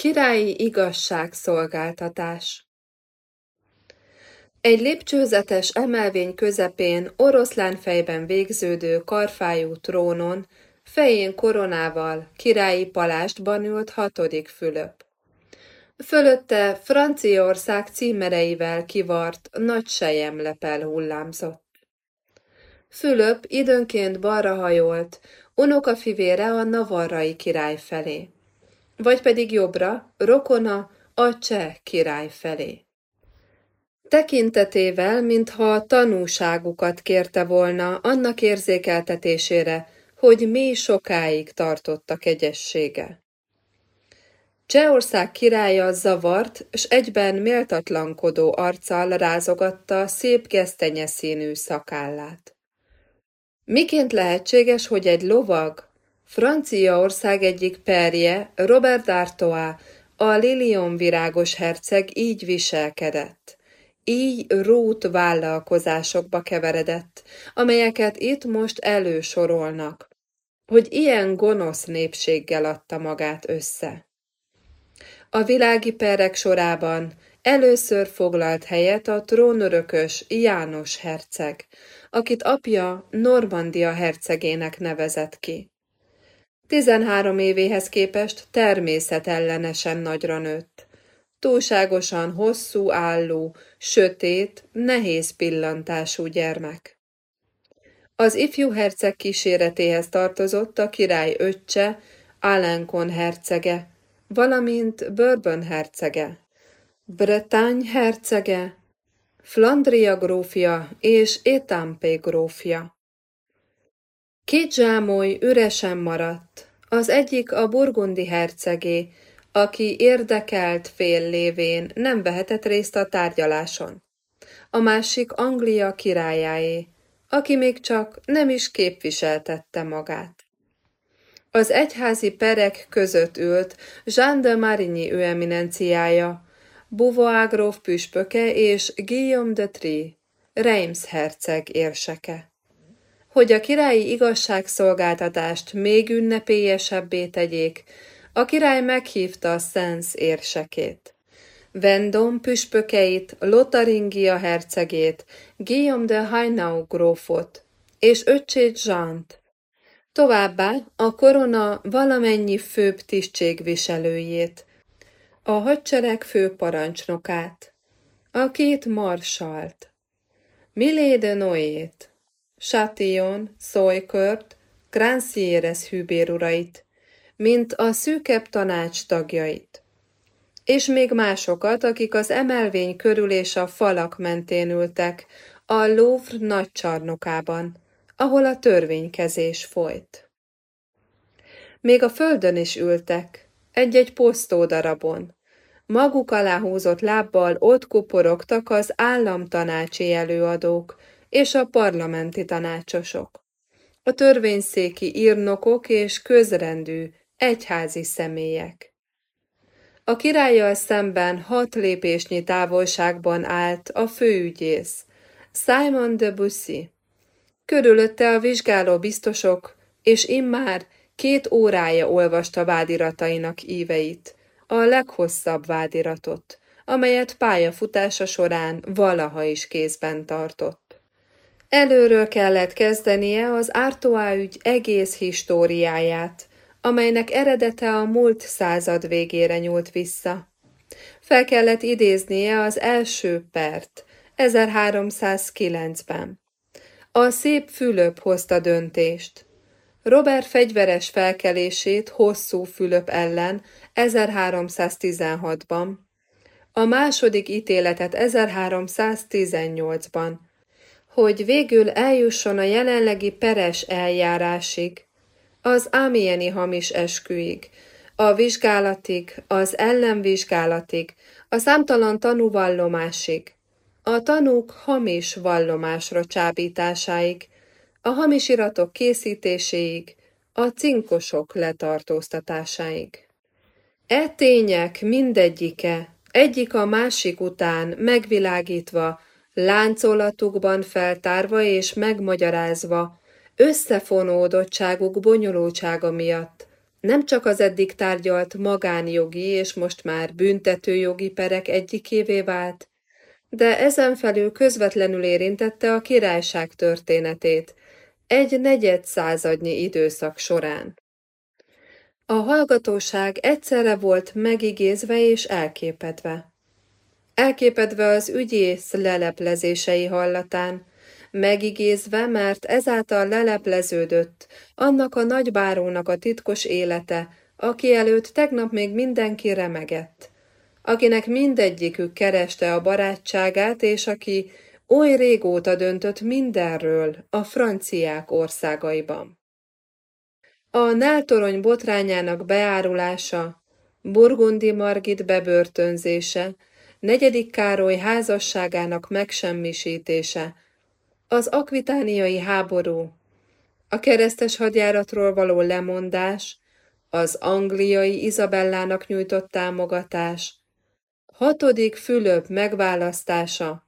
Királyi igazságszolgáltatás Egy lépcsőzetes emelvény közepén oroszlánfejben végződő karfájú trónon, fején koronával, királyi palástban ült hatodik Fülöp. Fölötte Franciaország címereivel kivart nagy sejemlepel hullámzott. Fülöp időnként balra hajolt, unokafivére a navarrai király felé vagy pedig jobbra, rokona, a cseh király felé. Tekintetével, mintha tanúságukat kérte volna annak érzékeltetésére, hogy mi sokáig tartott a kegyessége. Csehország királya zavart, s egyben méltatlankodó arccal rázogatta szép gesztenye színű szakállát. Miként lehetséges, hogy egy lovag, Franciaország egyik perje, Robert d'Artois, a Lilion virágos herceg így viselkedett. Így rút vállalkozásokba keveredett, amelyeket itt most elősorolnak, hogy ilyen gonosz népséggel adta magát össze. A világi perek sorában először foglalt helyet a trónörökös János herceg, akit apja Normandia hercegének nevezett ki. Tizenhárom évéhez képest természetellenesen nagyra nőtt. Túlságosan hosszú álló, sötét, nehéz pillantású gyermek. Az ifjú herceg kíséretéhez tartozott a király öccse, Alenkon hercege, valamint Bourbon hercege, Bretagne hercege, Flandria grófja és Étampé grófja. Két zsámoly üresen maradt, az egyik a burgundi hercegé, aki érdekelt fél lévén nem vehetett részt a tárgyaláson. A másik Anglia királyáé, aki még csak nem is képviseltette magát. Az egyházi perek között ült Jean de Marigny ő eminenciája, Beauvoir püspöke és Guillaume de Tri, Reims herceg érseke hogy a királyi igazságszolgáltatást még ünnepélyesebbé tegyék, a király meghívta a Szensz érsekét. Vendom püspökeit, Lotaringia hercegét, Guillaume de Hainau grófot és öccsét Zsánt. Továbbá a korona valamennyi főbb tisztségviselőjét, a hadsereg főparancsnokát, a két marsalt, Milé de Noét, Châtillon, Szolykört, Grancieres hűbérurait, mint a szűkebb tanács tagjait. És még másokat, akik az emelvény körül és a falak mentén ültek, a Louvre nagy csarnokában, ahol a törvénykezés folyt. Még a földön is ültek, egy-egy posztódarabon. Maguk alá húzott lábbal ott kuporogtak az államtanácsi előadók, és a parlamenti tanácsosok, a törvényszéki írnokok és közrendű, egyházi személyek. A királlyal szemben hat lépésnyi távolságban állt a főügyész, Simon de Bussy. Körülötte a vizsgáló biztosok, és immár két órája olvasta vádiratainak íveit, a leghosszabb vádiratot, amelyet pályafutása során valaha is kézben tartott. Előről kellett kezdenie az Artois ügy egész históriáját, amelynek eredete a múlt század végére nyúlt vissza. Fel kellett idéznie az első pert, 1309-ben. A szép Fülöp hozta döntést. Robert fegyveres felkelését hosszú Fülöp ellen 1316-ban, a második ítéletet 1318-ban, hogy végül eljusson a jelenlegi peres eljárásig, az ámieni hamis esküig, a vizsgálatig, az ellenvizsgálatig, a számtalan tanúvallomásig, a tanúk hamis vallomásra csábításáig, a hamis iratok készítéséig, a cinkosok letartóztatásáig. E tények mindegyike, egyik a másik után megvilágítva, láncolatukban feltárva és megmagyarázva, összefonódottságuk bonyolultsága miatt Nem csak az eddig tárgyalt magánjogi és most már büntetőjogi perek egyikévé vált, de ezen felül közvetlenül érintette a királyság történetét egy negyed századnyi időszak során. A hallgatóság egyszerre volt megigézve és elképedve. Elképedve az ügyész leleplezései hallatán, megigézve, mert ezáltal lelepleződött annak a nagybárónak a titkos élete, aki előtt tegnap még mindenki remegett, akinek mindegyikük kereste a barátságát, és aki oly régóta döntött mindenről a franciák országaiban. A Náltorony botrányának beárulása, Burgundi Margit bebörtönzése, negyedik Károly házasságának megsemmisítése, az akvitániai háború, a keresztes hadjáratról való lemondás, az angliai Izabellának nyújtott támogatás, hatodik Fülöp megválasztása,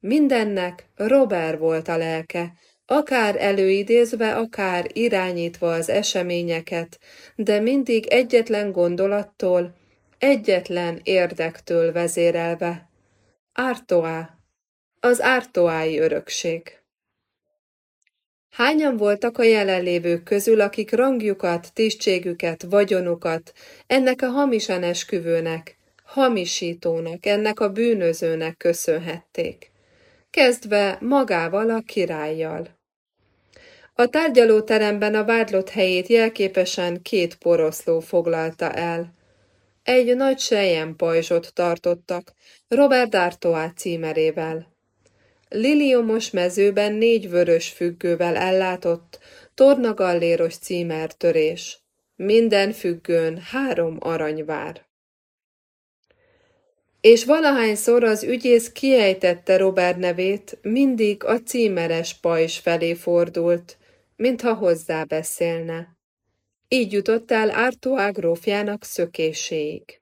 mindennek Robert volt a lelke, akár előidézve, akár irányítva az eseményeket, de mindig egyetlen gondolattól, egyetlen érdektől vezérelve. Ártoá, az ártoái örökség. Hányan voltak a jelenlévők közül, akik rangjukat, tisztségüket, vagyonukat ennek a hamisan esküvőnek, hamisítónak, ennek a bűnözőnek köszönhették? kezdve magával a királlyal. A tárgyalóteremben a vádlott helyét jelképesen két poroszló foglalta el. Egy nagy pajzsot tartottak, Robert D'Artois címerével. Liliomos mezőben négy vörös függővel ellátott, tornagalléros címertörés. Minden függőn három aranyvár és valahányszor az ügyész kiejtette Robert nevét, mindig a címeres pajzs felé fordult, mintha hozzá beszélne. Így jutott el Artois grófjának szökéséig.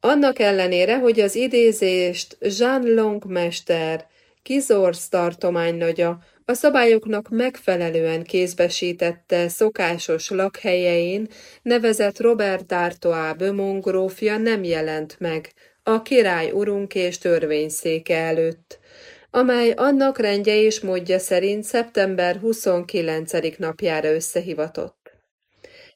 Annak ellenére, hogy az idézést Jean Long mester, Kizorsz tartománynagya a szabályoknak megfelelően kézbesítette szokásos lakhelyein nevezett Robert d'Artois Beaumont grófja nem jelent meg a király urunk és törvényszéke előtt, amely annak rendje és módja szerint szeptember 29. napjára összehivatott.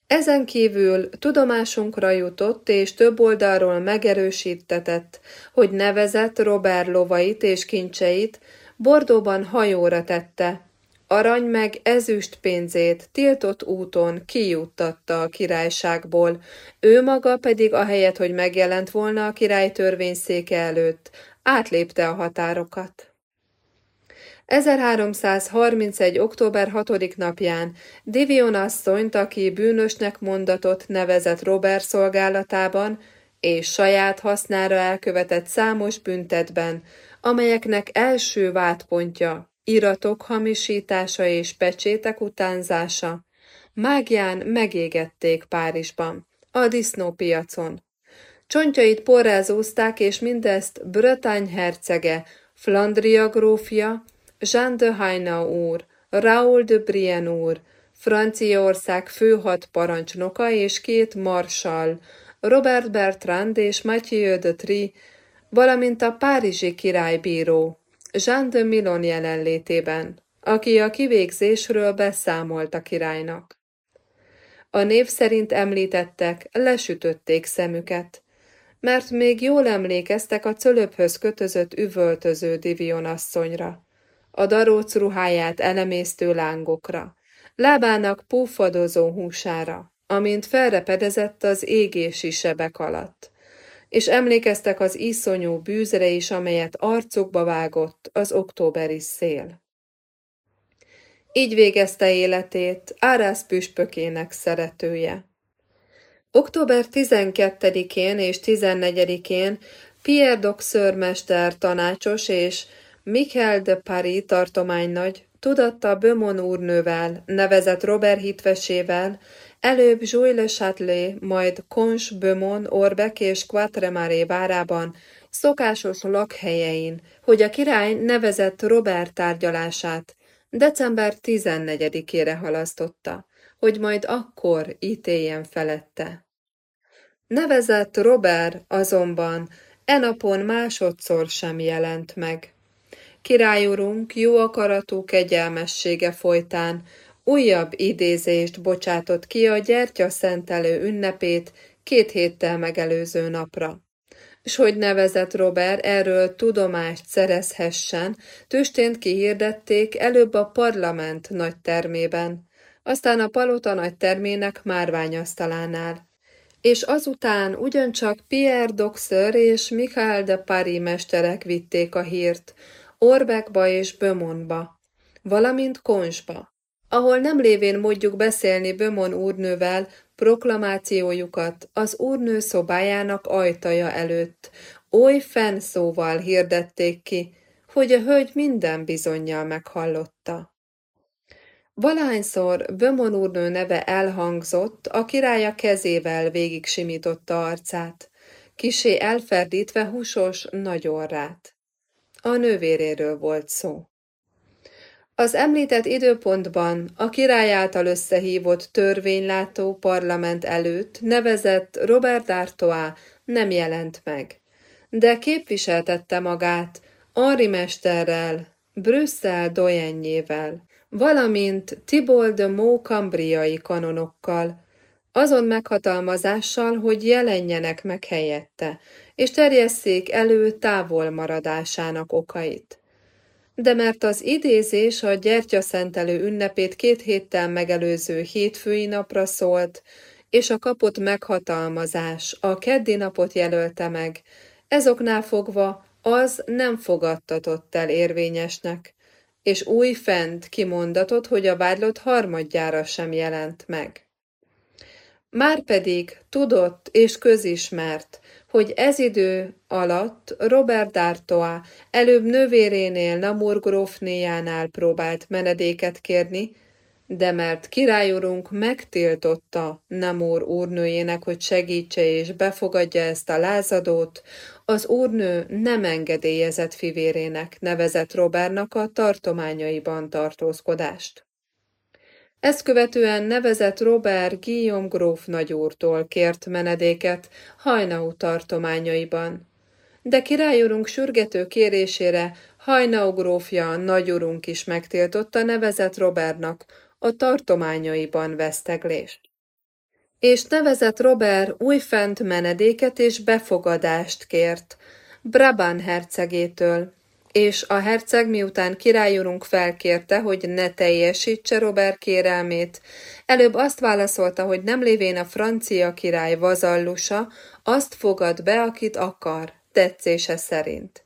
Ezen kívül tudomásunkra jutott és több oldalról megerősítetett, hogy nevezett Robert lovait és kincseit Bordóban hajóra tette, arany meg ezüst pénzét tiltott úton kijuttatta a királyságból, ő maga pedig ahelyett, hogy megjelent volna a király törvényszéke előtt, átlépte a határokat. 1331. október 6. napján Divion asszonyt, aki bűnösnek mondatott nevezett Robert szolgálatában, és saját hasznára elkövetett számos büntetben, amelyeknek első vádpontja iratok hamisítása és pecsétek utánzása, mágián megégették Párizsban, a disznópiacon. Csontjait porrázózták, és mindezt Bretagne hercege, Flandria grófja, Jean de Haina úr, Raoul de Brienne úr, Franciaország főhat parancsnoka és két marsal, Robert Bertrand és Mathieu de Tri, valamint a párizsi királybíró, Jean de Milon jelenlétében, aki a kivégzésről beszámolt a királynak. A név szerint említettek, lesütötték szemüket, mert még jól emlékeztek a cölöphöz kötözött üvöltöző Divion asszonyra, a daróc ruháját elemésztő lángokra, lábának púfadozó húsára, amint felrepedezett az égési sebek alatt, és emlékeztek az iszonyú bűzre is, amelyet arcukba vágott az októberi szél. Így végezte életét Árász püspökének szeretője. Október 12-én és 14-én Pierre Doxörmester tanácsos és Michael de Paris tartománynagy tudatta Bömon úrnővel, nevezett Robert hitvesével, Előbb Jouy le Châtelet, majd Cons, Beaumont, Orbec és Quatremaré várában, szokásos lakhelyein, hogy a király nevezett Robert tárgyalását december 14-ére halasztotta, hogy majd akkor ítéljen felette. Nevezett Robert azonban e napon másodszor sem jelent meg. Királyurunk jó akaratú kegyelmessége folytán újabb idézést bocsátott ki a gyertya szentelő ünnepét két héttel megelőző napra. S hogy nevezett Robert erről tudomást szerezhessen, tüstént kihirdették előbb a parlament nagy termében, aztán a palota nagy termének márványasztalánál és azután ugyancsak Pierre Doxer és Michael de Paris mesterek vitték a hírt, Orbekba és Bömonba, valamint Konsba, ahol nem lévén mondjuk beszélni Bömon úrnővel, proklamációjukat az úrnő szobájának ajtaja előtt, oly fennszóval hirdették ki, hogy a hölgy minden bizonyal meghallotta. Valahányszor Bömon úrnő neve elhangzott, a királya kezével végig simította arcát, kisé elferdítve húsos nagy orrát. A nővéréről volt szó. Az említett időpontban a király által összehívott törvénylátó parlament előtt nevezett Robert D'Artois nem jelent meg, de képviseltette magát Henri mesterrel, Brüsszel dojenjével, valamint Tibol de Mó kanonokkal, azon meghatalmazással, hogy jelenjenek meg helyette, és terjesszék elő távol maradásának okait. De mert az idézés a gyertyaszentelő ünnepét két héttel megelőző hétfői napra szólt, és a kapott meghatalmazás a keddi napot jelölte meg, ezoknál fogva az nem fogadtatott el érvényesnek, és új fent kimondatott, hogy a vádlott harmadjára sem jelent meg. Márpedig tudott és közismert, hogy ez idő alatt Robert D'Artois előbb nővérénél Namur grófnéjánál próbált menedéket kérni, de mert királyurunk megtiltotta Namur úrnőjének, hogy segítse és befogadja ezt a lázadót, az úrnő nem engedélyezett fivérének nevezett Robertnak a tartományaiban tartózkodást. Ezt követően nevezett Robert Guillaume gróf nagyúrtól kért menedéket Hajnau tartományaiban. De királyurunk sürgető kérésére Hajnau grófja nagyurunk is megtiltotta nevezett Robertnak a tartományaiban veszteglést. És nevezett Robert újfent menedéket és befogadást kért Brabant hercegétől, és a herceg miután királyurunk felkérte, hogy ne teljesítse Robert kérelmét, előbb azt válaszolta, hogy nem lévén a francia király vazallusa, azt fogad be, akit akar, tetszése szerint.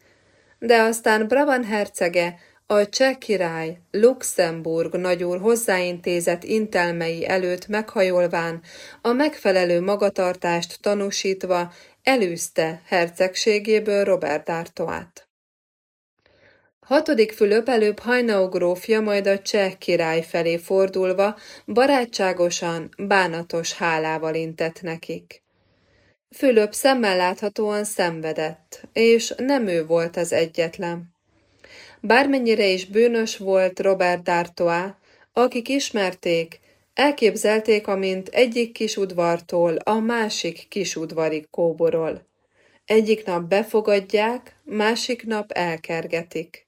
De aztán Brabant hercege a cseh király Luxemburg nagyúr hozzáintézett intelmei előtt meghajolván, a megfelelő magatartást tanúsítva elűzte hercegségéből Robert Artoát. Hatodik Fülöp előbb Hajnau grófja, majd a cseh király felé fordulva, barátságosan, bánatos hálával intett nekik. Fülöp szemmel láthatóan szenvedett, és nem ő volt az egyetlen. Bármennyire is bűnös volt Robert D'Artois, akik ismerték, elképzelték, amint egyik kis udvartól a másik kis udvarig kóborol. Egyik nap befogadják, másik nap elkergetik.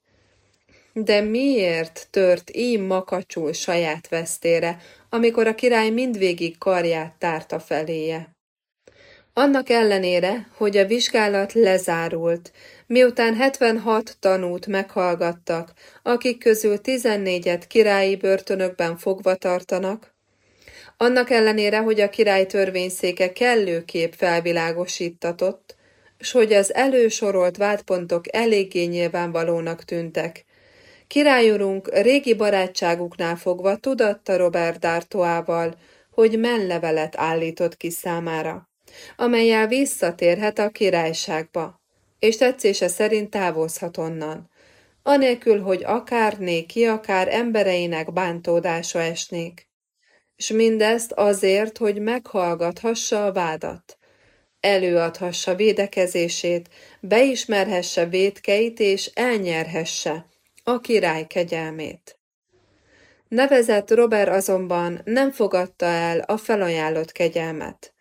De miért tört így makacsul saját vesztére, amikor a király mindvégig karját tárta feléje? Annak ellenére, hogy a vizsgálat lezárult, miután 76 tanút meghallgattak, akik közül 14-et királyi börtönökben fogva tartanak, annak ellenére, hogy a király törvényszéke kellőképp felvilágosítatott, s hogy az elősorolt vádpontok eléggé nyilvánvalónak tűntek, királyurunk régi barátságuknál fogva tudatta Robert D'Artoával, hogy menlevelet állított ki számára amelyel visszatérhet a királyságba, és tetszése szerint távozhat onnan, anélkül, hogy akár néki, akár embereinek bántódása esnék. És mindezt azért, hogy meghallgathassa a vádat, előadhassa védekezését, beismerhesse védkeit és elnyerhesse a király kegyelmét. Nevezett Robert azonban nem fogadta el a felajánlott kegyelmet.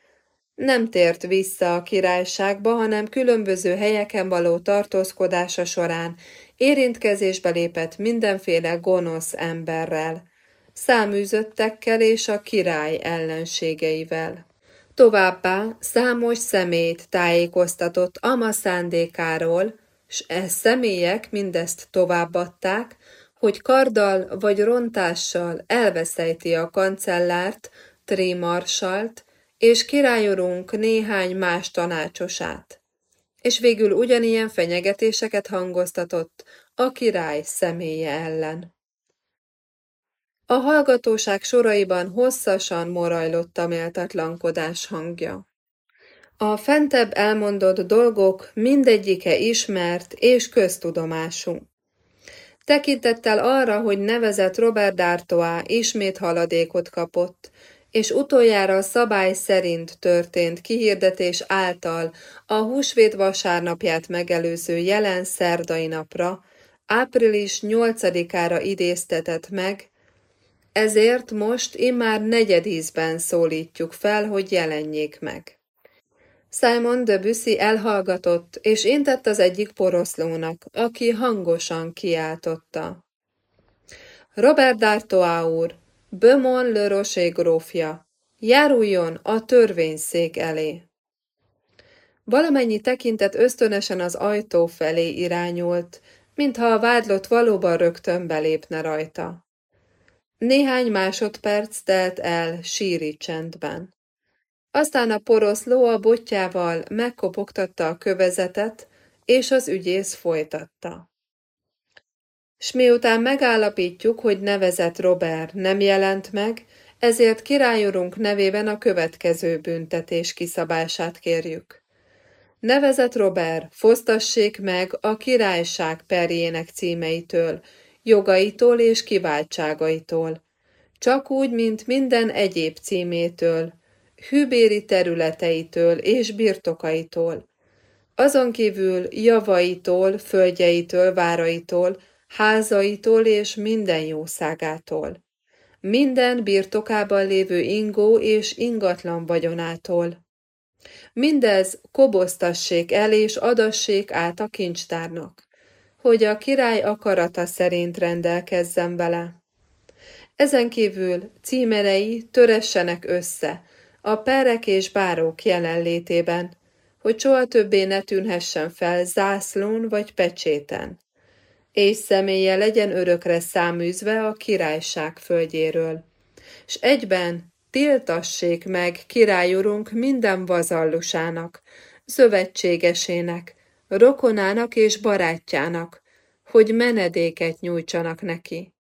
Nem tért vissza a királyságba, hanem különböző helyeken való tartózkodása során érintkezésbe lépett mindenféle gonosz emberrel, száműzöttekkel és a király ellenségeivel. Továbbá számos szemét tájékoztatott ama szándékáról, s e személyek mindezt továbbadták, hogy karddal vagy rontással elveszejti a kancellárt, trémarsalt, és királyurunk néhány más tanácsosát. És végül ugyanilyen fenyegetéseket hangoztatott a király személye ellen. A hallgatóság soraiban hosszasan morajlott a méltatlankodás hangja. A fentebb elmondott dolgok mindegyike ismert és köztudomású. Tekintettel arra, hogy nevezett Robert D'Artois ismét haladékot kapott, és utoljára szabály szerint történt kihirdetés által a húsvét vasárnapját megelőző jelen szerdai napra, április 8-ára idéztetett meg, ezért most immár negyedízben szólítjuk fel, hogy jelenjék meg. Simon de Bussy elhallgatott, és intett az egyik poroszlónak, aki hangosan kiáltotta. Robert d'Artois úr, Beaumont le grófja, járuljon a törvényszék elé. Valamennyi tekintet ösztönösen az ajtó felé irányult, mintha a vádlott valóban rögtön belépne rajta. Néhány másodperc telt el síri csendben. Aztán a poroszló a botjával megkopogtatta a kövezetet, és az ügyész folytatta. S miután megállapítjuk, hogy nevezett Robert nem jelent meg, ezért királyurunk nevében a következő büntetés kiszabását kérjük. Nevezett Robert, fosztassék meg a királyság perjének címeitől, jogaitól és kiváltságaitól, csak úgy, mint minden egyéb címétől, hűbéri területeitől és birtokaitól, azon kívül javaitól, földjeitől, váraitól, házaitól és minden jószágától, minden birtokában lévő ingó és ingatlan vagyonától. Mindez koboztassék el és adassék át a kincstárnak, hogy a király akarata szerint rendelkezzen vele. Ezen kívül címerei töressenek össze, a perek és bárók jelenlétében, hogy soha többé ne tűnhessen fel zászlón vagy pecséten, és személye legyen örökre száműzve a királyság földjéről. S egyben tiltassék meg királyurunk minden vazallusának, szövetségesének, rokonának és barátjának, hogy menedéket nyújtsanak neki.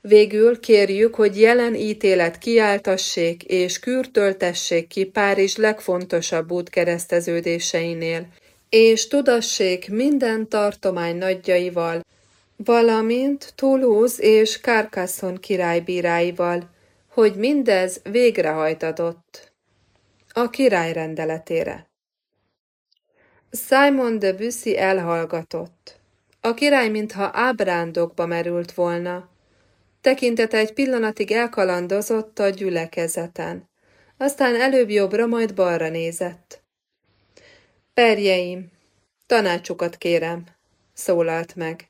Végül kérjük, hogy jelen ítélet kiáltassék és kürtöltessék ki Párizs legfontosabb útkereszteződéseinél, és tudassék minden tartomány nagyjaival, valamint Toulouse és Carcassonne királybíráival, hogy mindez végrehajtadott a király rendeletére. Simon de Bussy elhallgatott. A király mintha ábrándokba merült volna, Tekintete egy pillanatig elkalandozott a gyülekezeten. Aztán előbb jobbra, majd balra nézett. Perjeim, tanácsukat kérem, szólalt meg.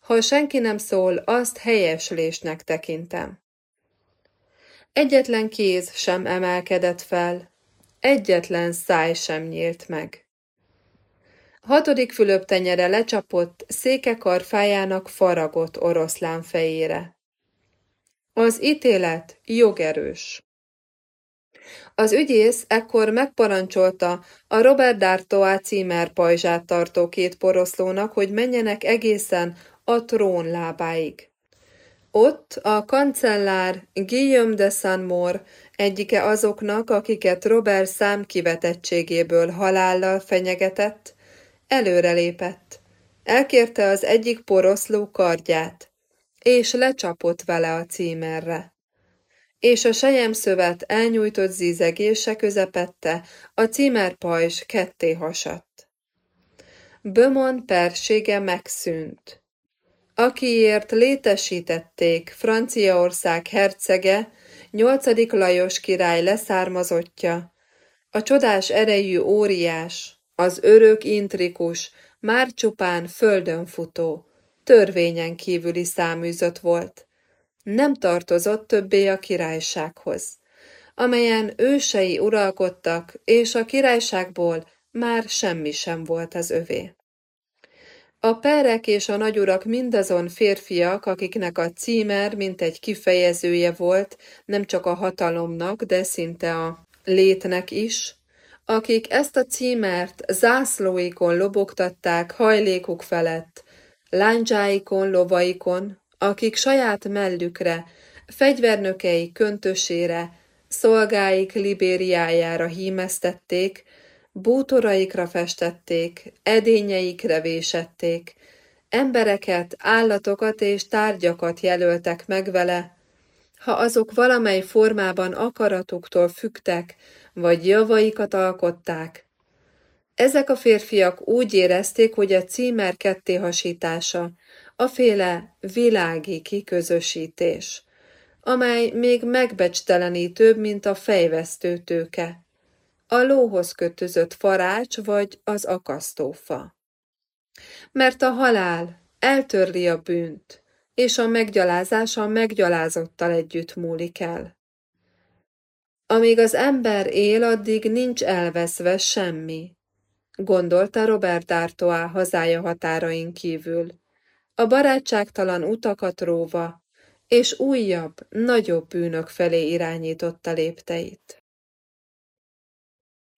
Ha senki nem szól, azt helyeslésnek tekintem. Egyetlen kéz sem emelkedett fel, egyetlen száj sem nyílt meg. Hatodik Fülöp tenyere lecsapott székekar fájának faragott oroszlán fejére. Az ítélet jogerős. Az ügyész ekkor megparancsolta a Robert D'Artois címer pajzsát tartó két poroszlónak, hogy menjenek egészen a trón lábáig. Ott a kancellár Guillaume de Saint-Maur egyike azoknak, akiket Robert számkivetettségéből halállal fenyegetett, előrelépett. Elkérte az egyik poroszló kardját és lecsapott vele a címerre. És a sejemszövet elnyújtott zizegése közepette, a címerpajzs ketté hasadt. Bömon persége megszűnt. akiért létesítették Franciaország hercege, nyolcadik Lajos király leszármazottja, a csodás erejű óriás, az örök intrikus, már csupán földön futó, törvényen kívüli száműzött volt. Nem tartozott többé a királysághoz, amelyen ősei uralkodtak, és a királyságból már semmi sem volt az övé. A perek és a nagyurak mindazon férfiak, akiknek a címer mint egy kifejezője volt, nem csak a hatalomnak, de szinte a létnek is, akik ezt a címert zászlóikon lobogtatták hajlékuk felett, lándzsáikon, lovaikon, akik saját mellükre, fegyvernökei köntösére, szolgáik libériájára hímeztették, bútoraikra festették, edényeikre vésették, embereket, állatokat és tárgyakat jelöltek meg vele, ha azok valamely formában akaratuktól fügtek, vagy javaikat alkották. Ezek a férfiak úgy érezték, hogy a címer kettéhasítása, a féle világi kiközösítés, amely még megbecstelenítőbb, mint a fejvesztő tőke a lóhoz kötözött farács vagy az akasztófa. Mert a halál eltörli a bűnt, és a meggyalázás a meggyalázottal együtt múlik el. Amíg az ember él, addig nincs elveszve semmi, gondolta Robert D'Artois hazája határain kívül, a barátságtalan utakat róva, és újabb, nagyobb bűnök felé irányította lépteit.